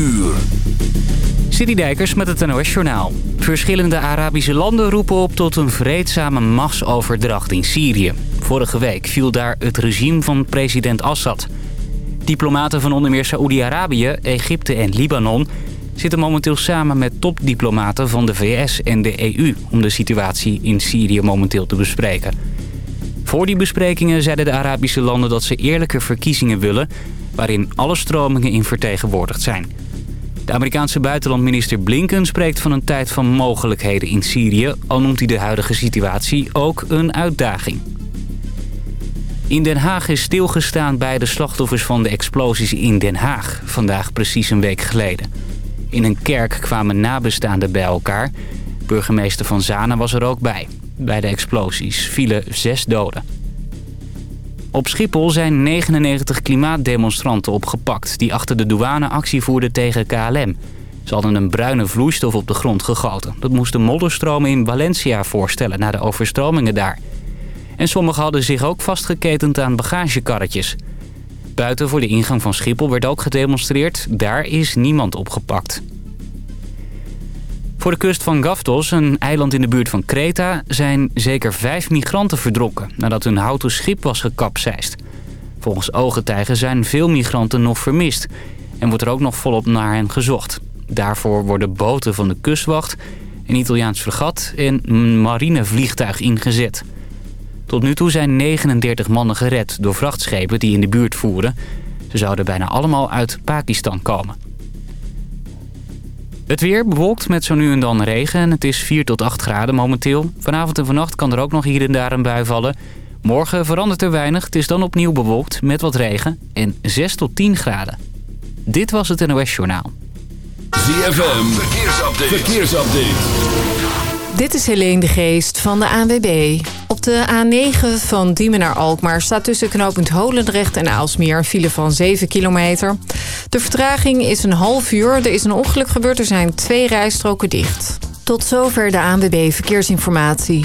uur. Citydijkers met het NOS Journaal. Verschillende Arabische landen roepen op tot een vreedzame machtsoverdracht in Syrië. Vorige week viel daar het regime van president Assad. Diplomaten van onder meer Saoedi-Arabië, Egypte en Libanon... zitten momenteel samen met topdiplomaten van de VS en de EU... om de situatie in Syrië momenteel te bespreken. Voor die besprekingen zeiden de Arabische landen dat ze eerlijke verkiezingen willen... waarin alle stromingen in vertegenwoordigd zijn... De Amerikaanse buitenlandminister Blinken spreekt van een tijd van mogelijkheden in Syrië... al noemt hij de huidige situatie ook een uitdaging. In Den Haag is stilgestaan bij de slachtoffers van de explosies in Den Haag. Vandaag precies een week geleden. In een kerk kwamen nabestaanden bij elkaar. Burgemeester Van Zanen was er ook bij. Bij de explosies vielen zes doden. Op Schiphol zijn 99 klimaatdemonstranten opgepakt... die achter de douane actie voerden tegen KLM. Ze hadden een bruine vloeistof op de grond gegoten. Dat moest de modderstromen in Valencia voorstellen... na de overstromingen daar. En sommigen hadden zich ook vastgeketend aan bagagekarretjes. Buiten voor de ingang van Schiphol werd ook gedemonstreerd. Daar is niemand opgepakt. Voor de kust van Gaftos, een eiland in de buurt van Kreta... zijn zeker vijf migranten verdronken nadat hun houten schip was gekapseist. Volgens ooggetuigen zijn veel migranten nog vermist... en wordt er ook nog volop naar hen gezocht. Daarvoor worden boten van de kustwacht, een Italiaans fregat... en een marinevliegtuig ingezet. Tot nu toe zijn 39 mannen gered door vrachtschepen die in de buurt voeren. Ze zouden bijna allemaal uit Pakistan komen. Het weer bewolkt met zo nu en dan regen en het is 4 tot 8 graden momenteel. Vanavond en vannacht kan er ook nog hier en daar een bui vallen. Morgen verandert er weinig, het is dan opnieuw bewolkt met wat regen en 6 tot 10 graden. Dit was het NOS Journaal. ZFM, verkeersupdate. verkeersupdate. Dit is Helene de Geest van de ANWB. Op de A9 van Diemen naar Alkmaar staat tussen knooppunt Holendrecht en Aalsmeer een file van 7 kilometer. De vertraging is een half uur. Er is een ongeluk gebeurd. Er zijn twee rijstroken dicht. Tot zover de ANWB Verkeersinformatie.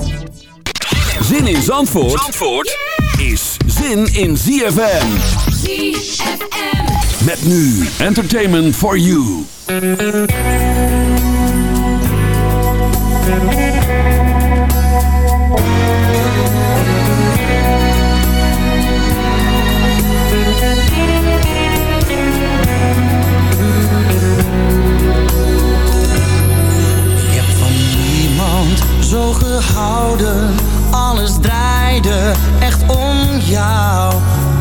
Zin in Zandvoort, Zandvoort is zin in ZFM. ZFM. Met nu Entertainment for You. Je hebt van niemand zo gehouden, alles draaide echt om jou.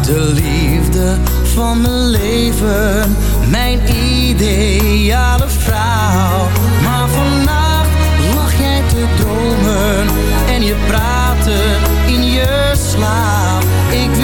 De liefde van mijn leven, mijn ideale vrouw. Maar vannacht lag jij te dromen en je praatte in je slaap. Ik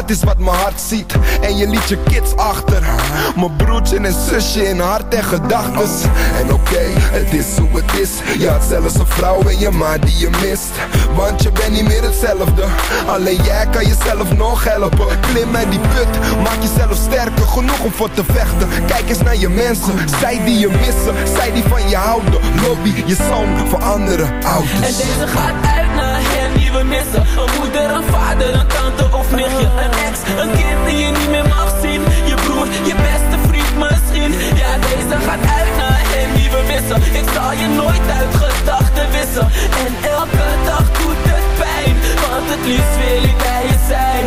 dat is wat mijn hart ziet. En je liet je kids achter. Mijn broertje en zusje in hart en gedachtes En oké, het is hoe het is. Je had zelfs een vrouw en je ma die je mist. Want je bent niet meer hetzelfde. Alleen jij kan jezelf nog helpen. Klim uit die put, maak jezelf sterker. Genoeg om voor te vechten. Kijk eens naar je mensen. Zij die je missen, zij die van je houden. Lobby je zoon voor andere ouders. En deze gaat uit naar hen die we missen. Een moeder, een vader, een tante of nichtje Een ex, een kind die je niet meer mag zien. Je broer, je beste vriend misschien. Ja, deze gaat uit naar hen die we missen. Ik zal je nooit uit gedachten wissen. En elke dag doet het pijn Want het liefst wil ik bij je zijn.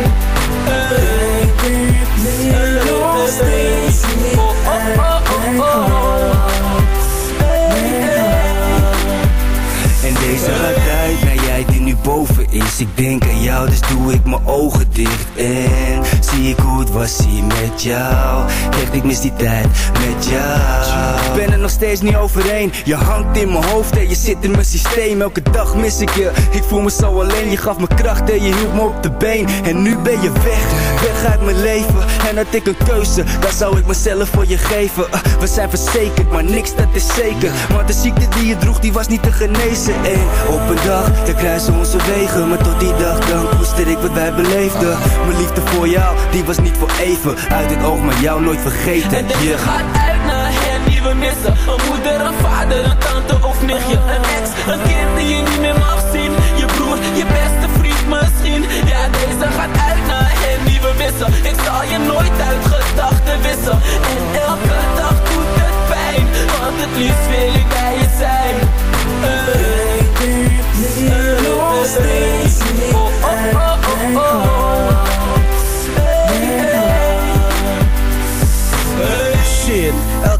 En deze uit naar jij boven is. Ik denk aan jou, dus doe ik mijn ogen dicht. En zie ik hoe het was hier met jou. Echt, ik mis die tijd met jou. Ik ben er nog steeds niet overheen. Je hangt in mijn hoofd en je zit in mijn systeem. Elke dag mis ik je, ik voel me zo alleen. Je gaf me kracht en je hield me op de been. En nu ben je weg, weg uit mijn leven. En had ik een keuze, dan zou ik mezelf voor je geven. Uh, We zijn verzekerd, maar niks dat is zeker. Want de ziekte die je droeg, die was niet te genezen. En op een dag, dan kruisen onze wegen. Maar tot die dag, dan koester ik wat wij beleefden. Mijn liefde voor jou, die was niet voor even. Uit het oog, maar jou nooit vergeten. En deze yeah. gaat uit naar hen die we missen. Een moeder, een vader, een tante of nichtje. Een ex, een kind die je niet meer mag zien. Je broer, je beste vriend misschien. Ja, deze gaat uit naar hen die we missen. Ik zal je nooit uit gedachten wissen. En elke dag doet het pijn Want het liefst wil ik bij je zijn. Hey.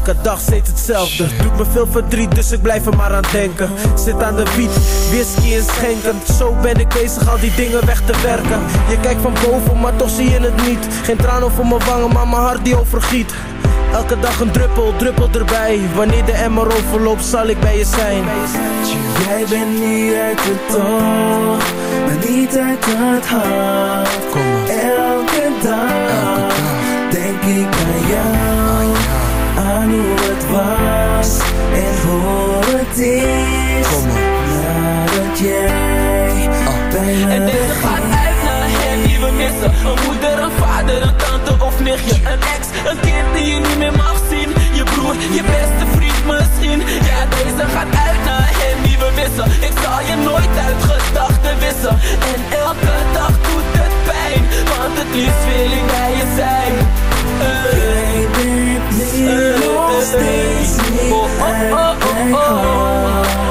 Elke dag steeds hetzelfde. Doet me veel verdriet, dus ik blijf er maar aan denken. Zit aan de wiet, whisky en schenken. Zo ben ik bezig al die dingen weg te werken. Je kijkt van boven, maar toch zie je het niet. Geen traan over mijn wangen, maar mijn hart die overgiet Elke dag een druppel, druppel erbij. Wanneer de emmer overloopt, zal ik bij je zijn. Jij bent niet uit het oog, maar niet uit het hart. Kom maar, Elke dag, elke dag. denk ik aan jou, aan hoe het was en hoe het is. Kom maar, Nadat jij bij me En deze gaat uit naar hen die we missen Een moeder, een vader, een tante of nichtje. Een ex, een kind die je niet meer mag zien. Je broer, je beste vriend misschien. Ja, deze gaat uit naar hen die we missen. Ik zal je nooit uit gedachten wissen. En elke dag doet het pijn Want het liefst wil ik bij je zijn. Jij bent niet nog steeds niet Oh, oh, oh, oh, oh.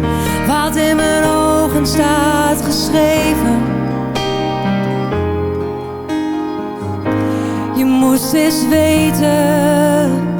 Wat in mijn ogen staat geschreven. Je moest eens weten.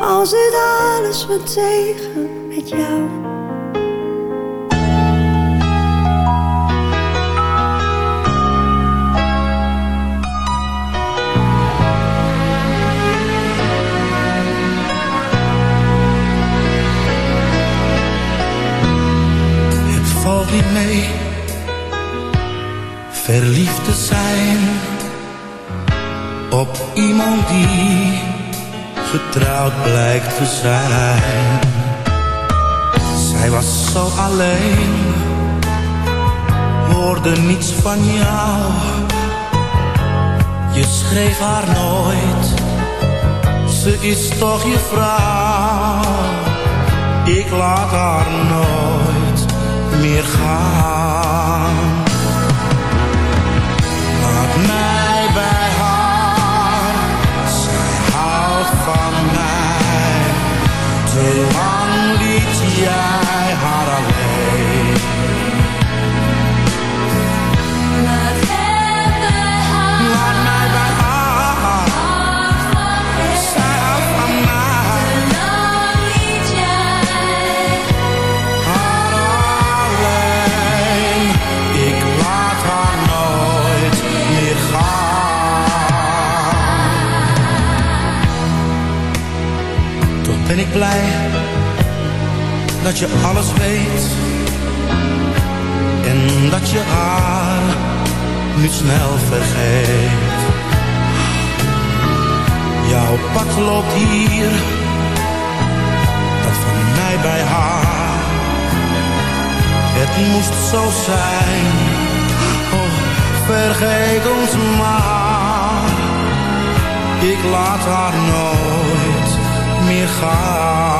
Al zit alles me tegen met jou. Het valt niet mee verliefd te zijn op iemand die getrouwd blijkt te zijn. Zij was zo alleen, hoorde niets van jou. Je schreef haar nooit, ze is toch je vrouw. Ik laat haar nooit meer gaan. Ik blij dat je alles weet en dat je haar niet snel vergeet. Jouw pad loopt hier, dat van mij bij haar. Het moest zo zijn, oh, vergeet ons maar. Ik laat haar nooit meer gaan.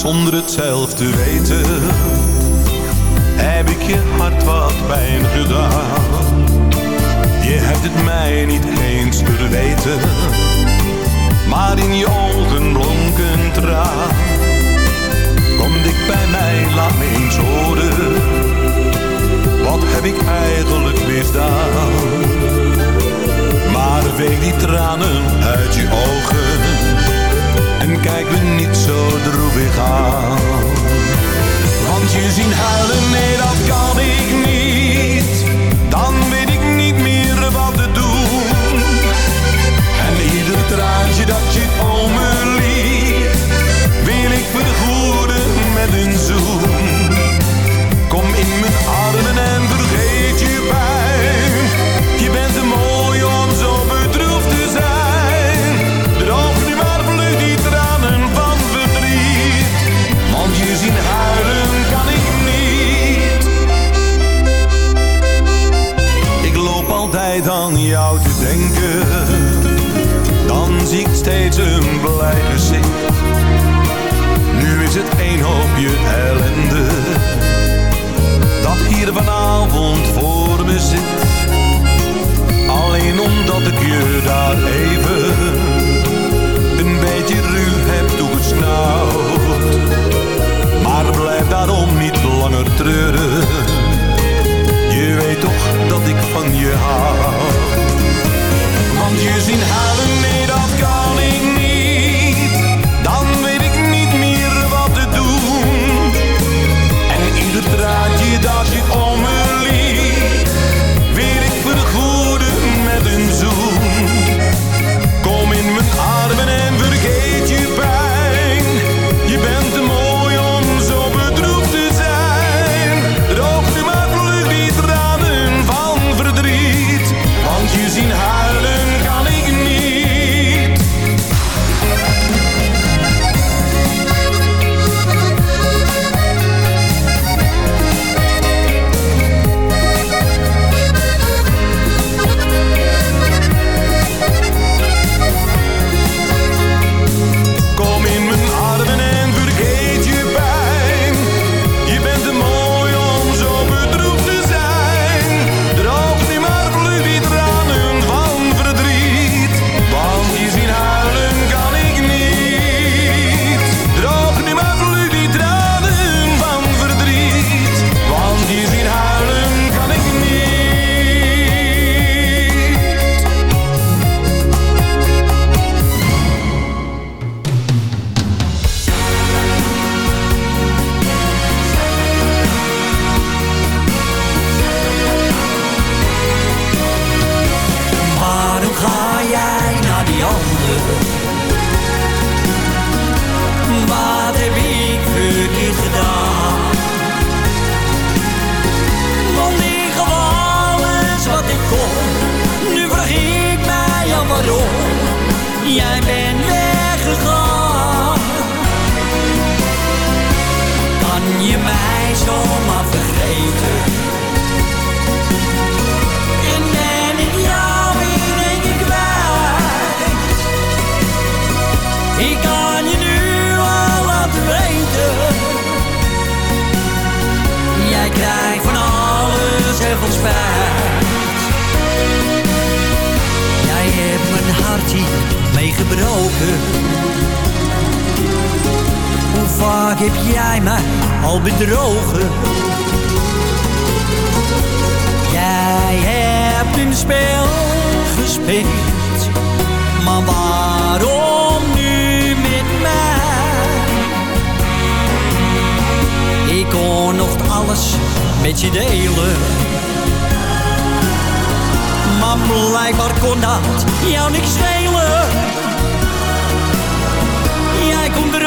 zonder het zelf te weten Heb ik je hart wat pijn gedaan. Je hebt het mij niet eens kunnen weten Maar in je ogen blonk een traan. Dik bij mij, laat me eens horen, wat heb ik eigenlijk misdaan? Maar veeg die tranen uit je ogen en kijk me niet zo droevig aan. Want je zien huilen, nee dat kan ik niet. Kom in mijn armen en vergeet je pijn. Je bent te mooi om zo bedroefd te zijn. Droog nu maar vlug die tranen van verdriet. Want je zien huilen kan ik niet. Ik loop altijd aan jou te denken. Dan zie ik steeds een blij gezicht. Één hoopje ellende. Dat hier vanavond voor me zit. Alleen omdat ik je daar even een beetje ruw heb toegesnauwd. Maar blijf daarom niet langer treuren. Je weet toch dat ik van je hou. Want je zien huilen, meegebroken. Hoe vaak heb jij mij al bedrogen? Jij hebt een spel gespeeld, maar waarom nu met mij? Ik kon nog alles met je delen, maar blijkbaar kon dat jou niks schelen.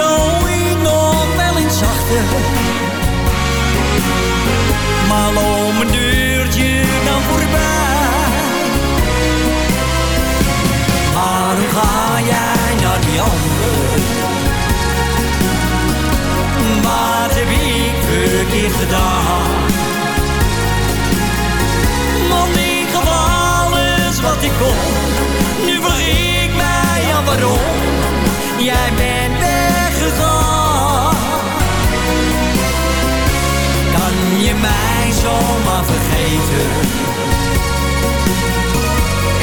Ooit nog wel eens achter. Maar om een deurtje dan voorbij. Waarom ga jij naar die ander? Wat heb ik verkeerd gedaan? Want ik gaf alles wat ik kon. Nu vraag ik mij af waarom. Jij bent kan je mij zomaar vergeten?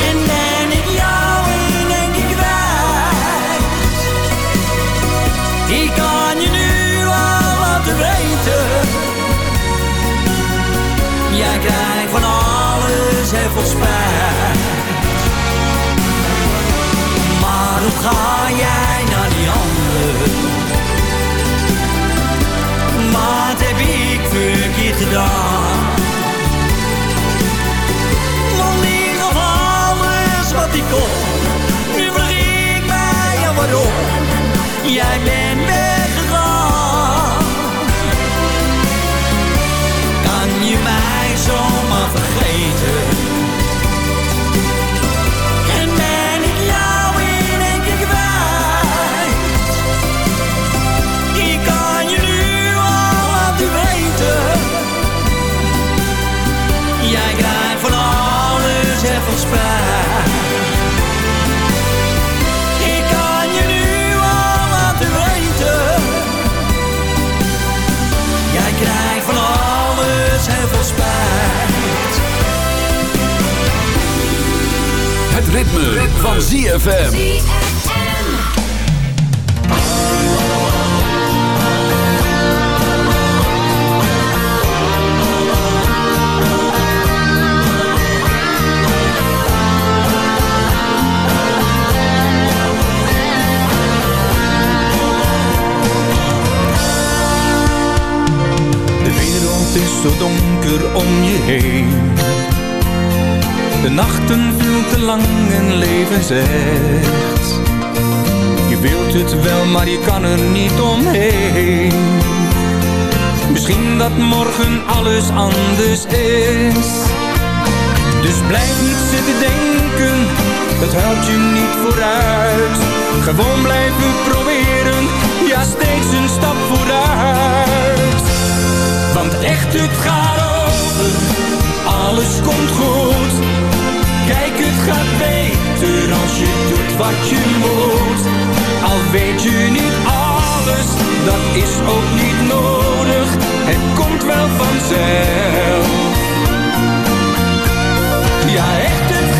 En ben ik jou in één kwijt? Ik kan je nu al laten weten. Jij krijgt van alles even spijt. Maar hoe ga jij? Ik verkeerd gedaan? Want ik gaf alles wat ik kon. Nu vraag ik mij ja waarom. Jij bent weggegaan. Het ritme, van ZFM. Wereld is zo donker om je heen. De nachten te lang en leven zegt. Je wilt het wel, maar je kan er niet omheen. Misschien dat morgen alles anders is. Dus blijf niet zitten denken, dat helpt je niet vooruit. Gewoon blijven proberen, ja steeds een stap vooruit. Want echt het gaat over, alles komt goed. Kijk het gaat beter als je doet wat je moet. Al weet je niet alles, dat is ook niet nodig. Het komt wel vanzelf. Ja echt het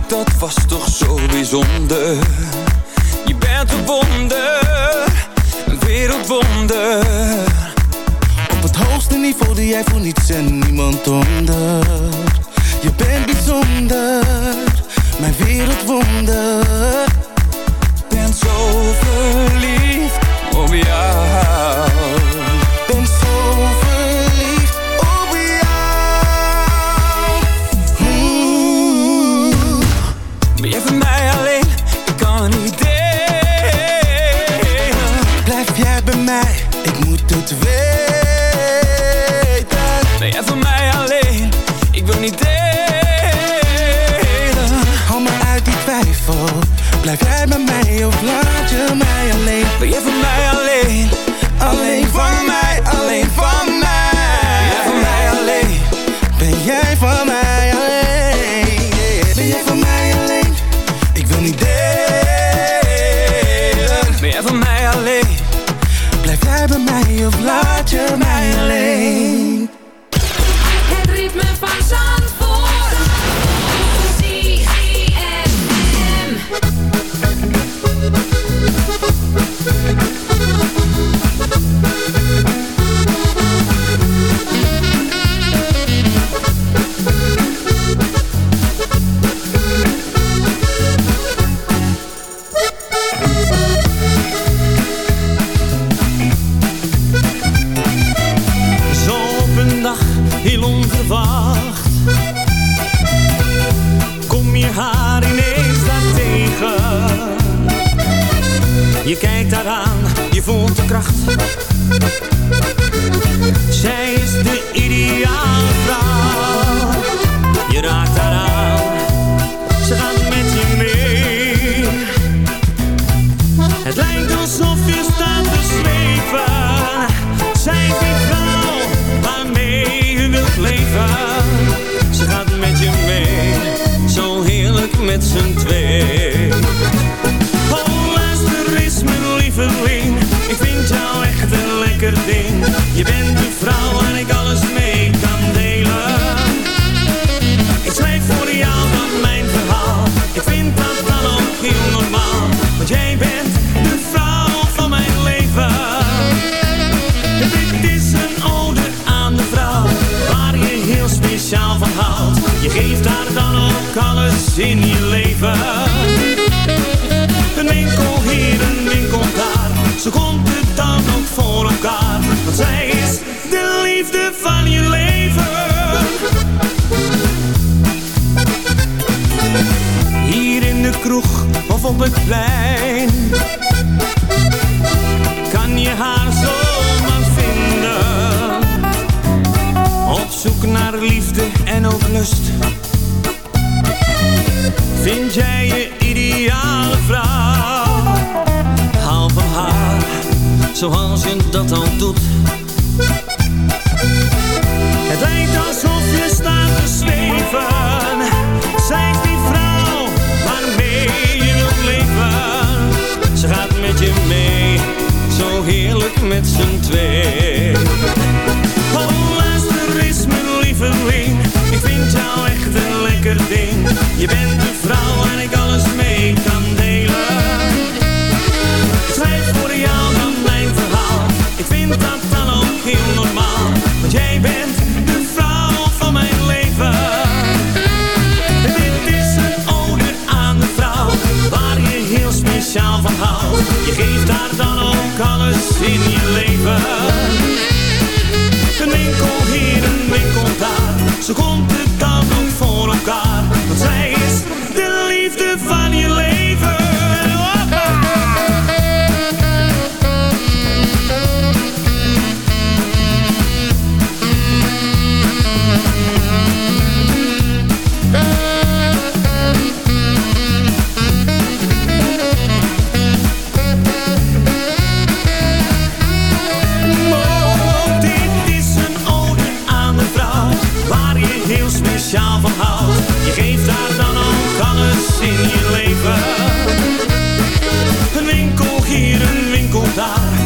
dat was toch zo bijzonder. Je bent een wonder, een wereldwonder. Op het hoogste niveau die jij voor niets en niemand onder. Je bent bijzonder, mijn wereldwonder. Ben zo verliefd op jou. Blijf bij mij alleen. Blijf jij bij mij of laat je mij alleen. Het ritme van zon. dat al doet. Het lijkt alsof je staat te zweven. Zij die vrouw waarmee je wilt leven. Ze gaat met je mee, zo heerlijk met z'n twee. Oh, luister eens mijn lieveling. Ik vind jou echt een lekker ding. Je bent in je leven. Een winkel hier, een winkel daar, zo komt hier een winkel daar.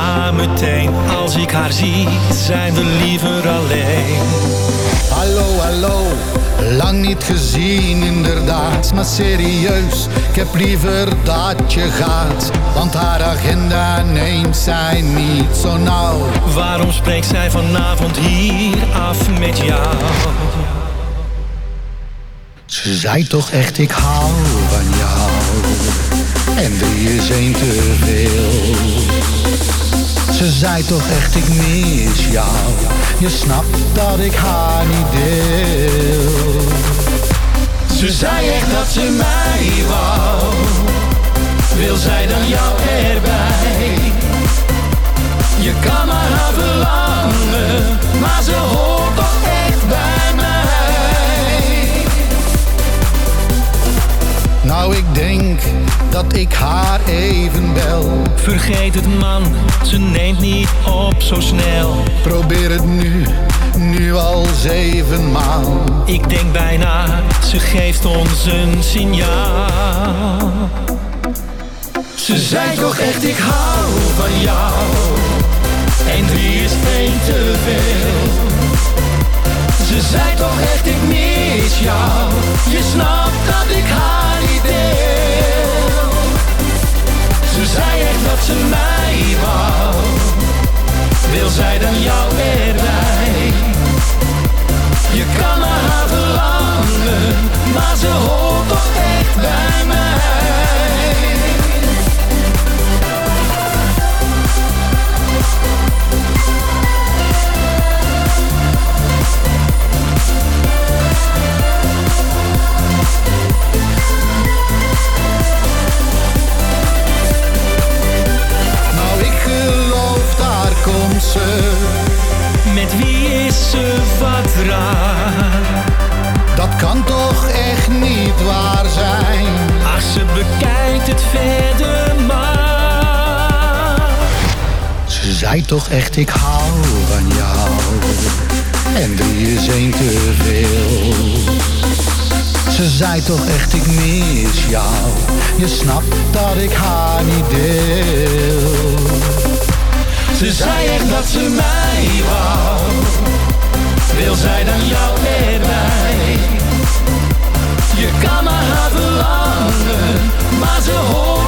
Maar meteen als ik haar zie, zijn we liever alleen. Hallo, hallo, lang niet gezien inderdaad. Maar serieus, ik heb liever dat je gaat. Want haar agenda neemt zij niet zo nauw. Waarom spreekt zij vanavond hier af met jou? Ze zei toch echt ik hou van jou En die is een te veel ze zei toch echt ik mis jou. Je snapt dat ik haar niet deel. Ze zei echt dat ze mij wou. Wil zij dan jou erbij? Je kan maar haar Maar ze hoort Nou, ik denk dat ik haar even bel. Vergeet het man, ze neemt niet op zo snel. Probeer het nu, nu al zevenmaal. Ik denk bijna, ze geeft ons een signaal. Ze zei toch echt, ik hou van jou. En drie is één te veel. Ze zei toch echt, ik mis jou. Je snapt dat ik haar ze zei echt dat ze mij wou. Wil zij dan jou erbij? Je kan naar haar verlangen Maar ze hoort toch echt bij mij zei toch echt, ik hou van jou. En drie is één te veel. Ze zei toch echt, ik mis jou. Je snapt dat ik haar niet deel. Ze zei echt dat ze mij wou. Wil zij dan jou erbij? Je kan naar haar verlangen, maar ze hoort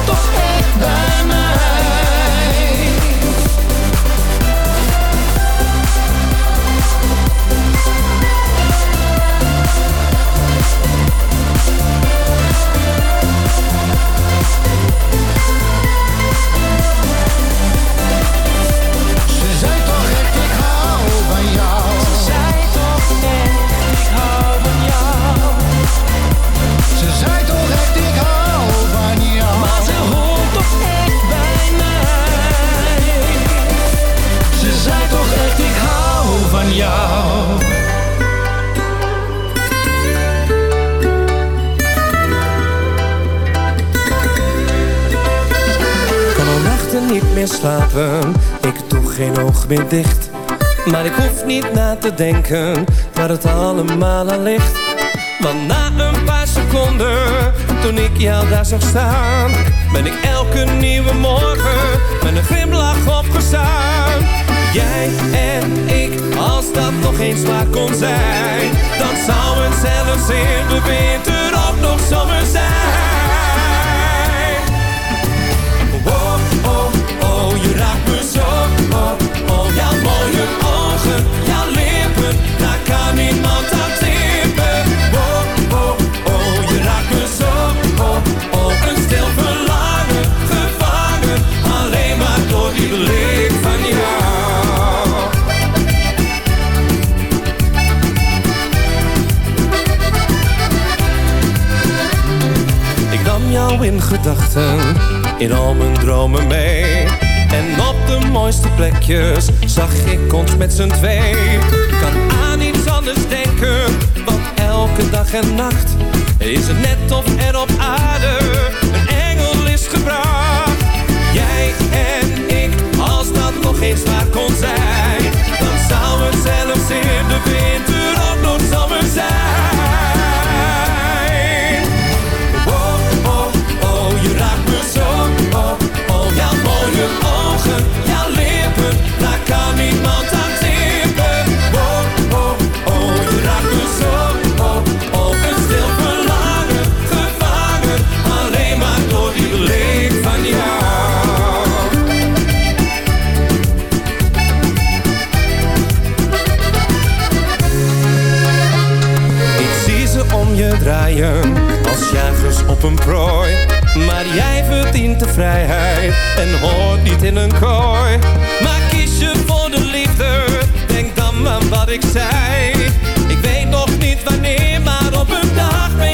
meer slapen, ik doe geen oog meer dicht. Maar ik hoef niet na te denken waar het allemaal aan ligt. Want na een paar seconden, toen ik jou daar zag staan, ben ik elke nieuwe morgen met een glimlach opgestaan. Jij en ik, als dat nog eens waar kon zijn, dan zou het zelfs in de winter in al mijn dromen mee. En op de mooiste plekjes zag ik ons met z'n twee. Kan aan iets anders denken, want elke dag en nacht is het net of er op aarde een engel is gebracht. Jij en ik, als dat nog eens waar kon zijn, dan zou het zelfs in de winter ook nog zomer zijn. Maar jij verdient de vrijheid en hoort niet in een kooi. Maar kies je voor de liefde, denk dan aan wat ik zei. Ik weet nog niet wanneer, maar op een dag ben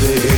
day.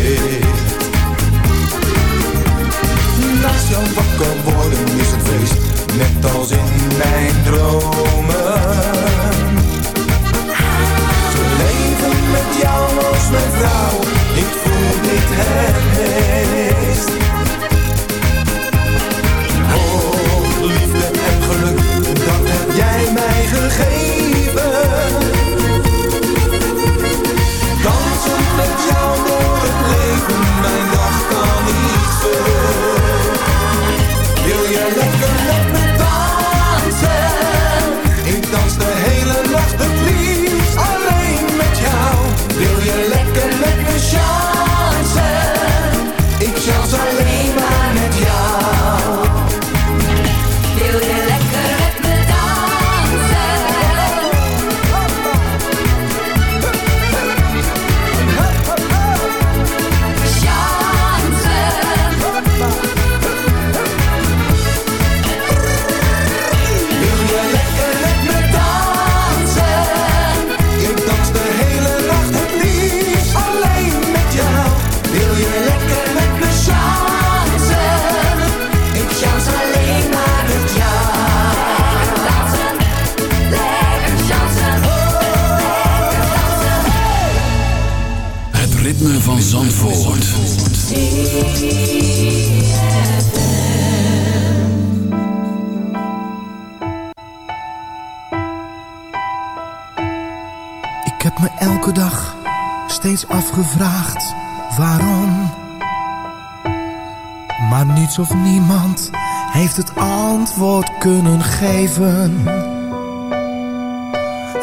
Geven.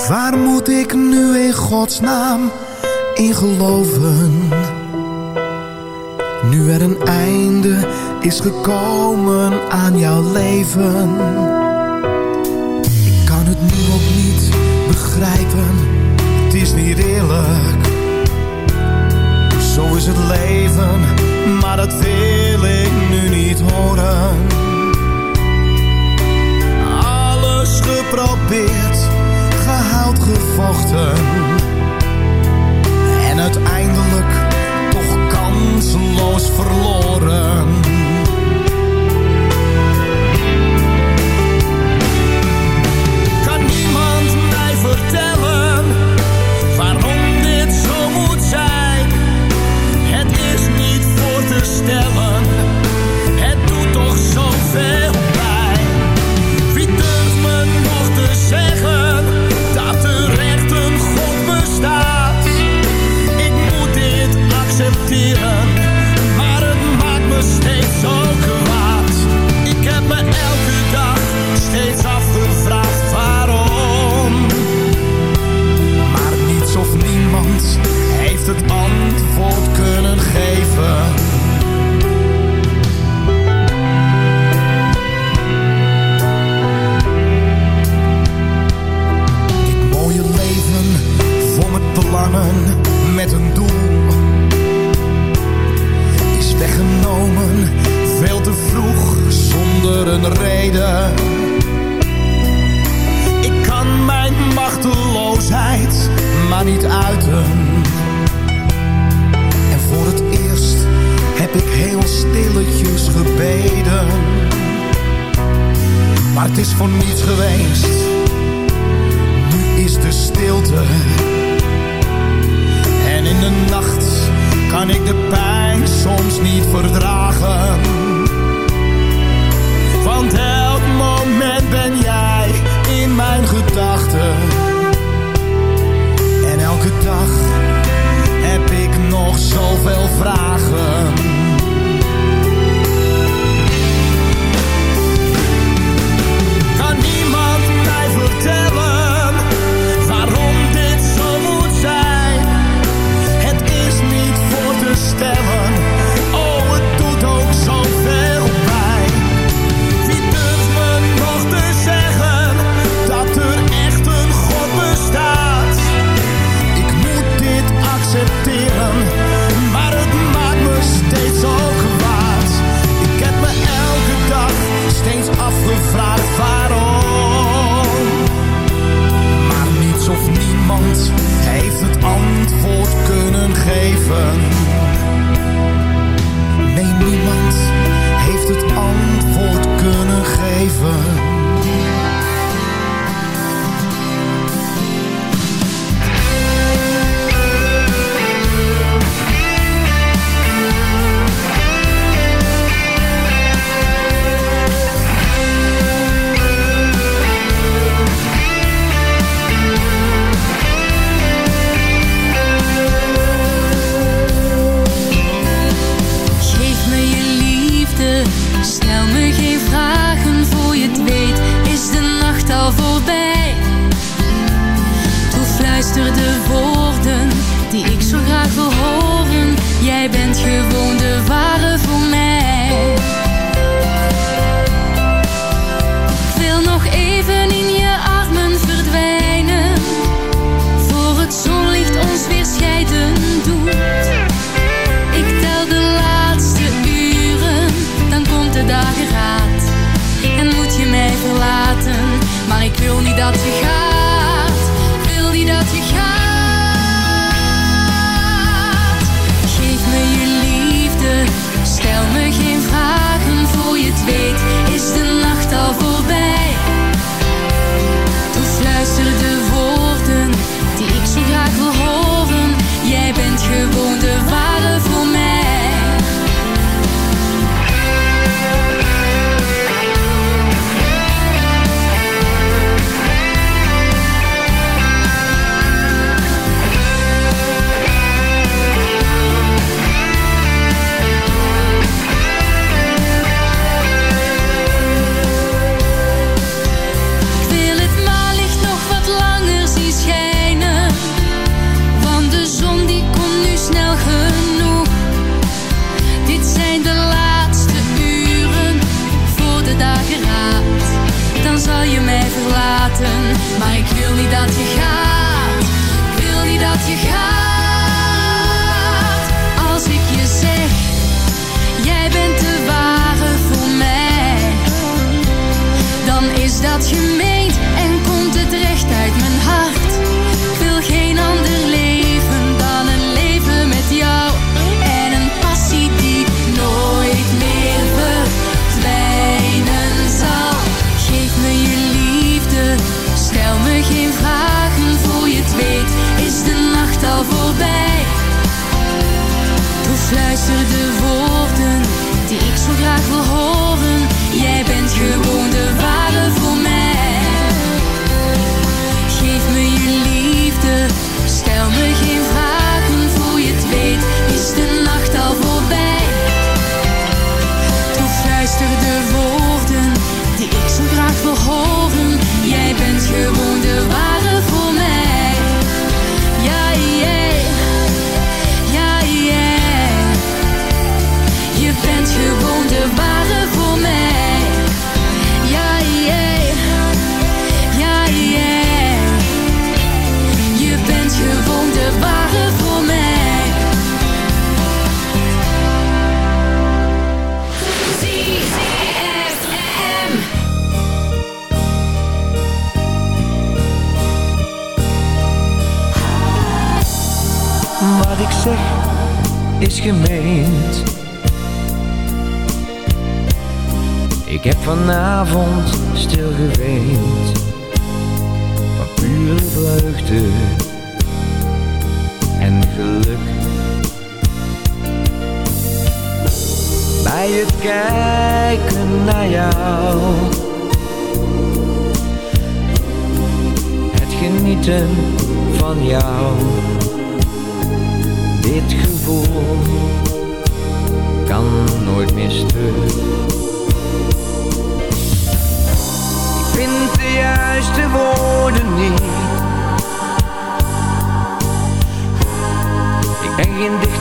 Waar moet ik nu in godsnaam in geloven? Nu er een einde is gekomen aan jouw leven. Ik kan het nu ook niet begrijpen, het is niet eerlijk. Zo is het leven, maar dat wil ik nu niet horen. Geprobeerd, gehaald, gevochten. En uiteindelijk toch kansloos verloren. Maar het maakt me steeds zo kwaad. Een reden. Ik kan mijn machteloosheid maar niet uiten. En voor het eerst heb ik heel stilletjes gebeden. Maar het is voor niets geweest. Nu is de stilte. En in de nacht kan ik de pijn soms niet verdragen. Want elk moment ben jij in mijn gedachten. En elke dag heb ik nog zoveel vragen. jij bent gewoon de ware. Laten.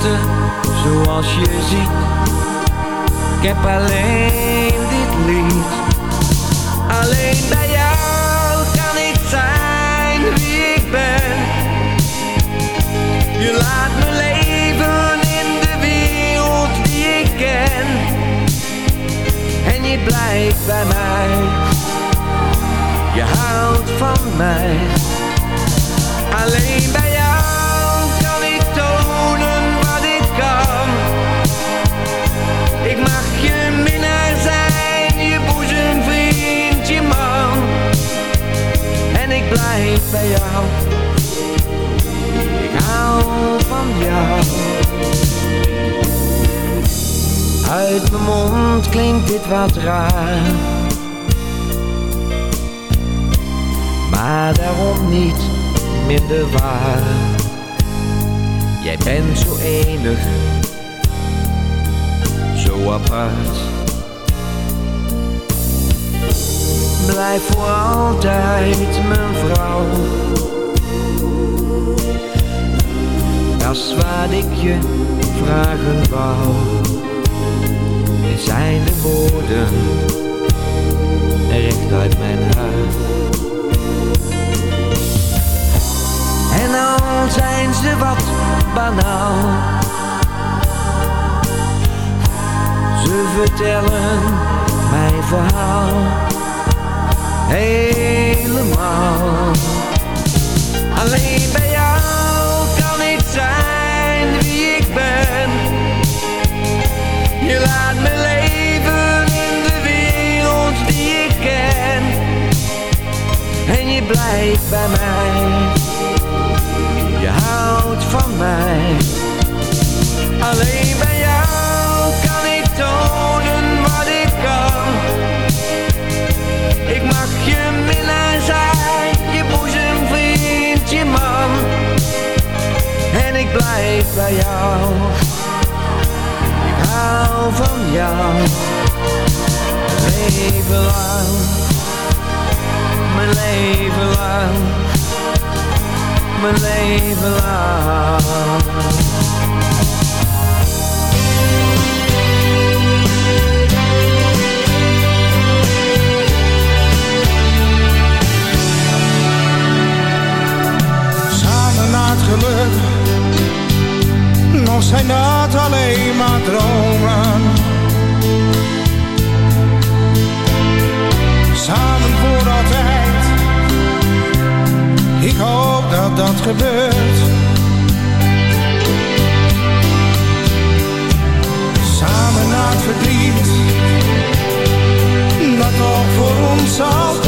Dichter zoals je ziet. Ik heb alleen dit lied. Alleen bij jou kan ik zijn wie ik ben. Je laat me leven in de wereld die ik ken. En je blijft bij mij. Je houdt van mij. Alleen bij bij. Ik hou van jou. Uit mijn mond klinkt dit wat raar. Maar daarom niet minder waar. Jij bent zo enig, zo apart. Blijf voor altijd mijn vrouw. Dat is wat ik je vragen wou. Zijn de woorden, recht uit mijn hart. En al zijn ze wat banaal. Ze vertellen mijn verhaal. Helemaal. Alleen bij jou kan ik zijn wie ik ben. Je laat me leven in de wereld die ik ken. En je blijft bij mij. bij jou. Ik hou van jou, leven lang, mijn leven lang, mijn leven lang. geluk maar dromen. Samen voor altijd. Ik hoop dat dat gebeurt. Samen naar het verdriet. Dat nog voor ons zal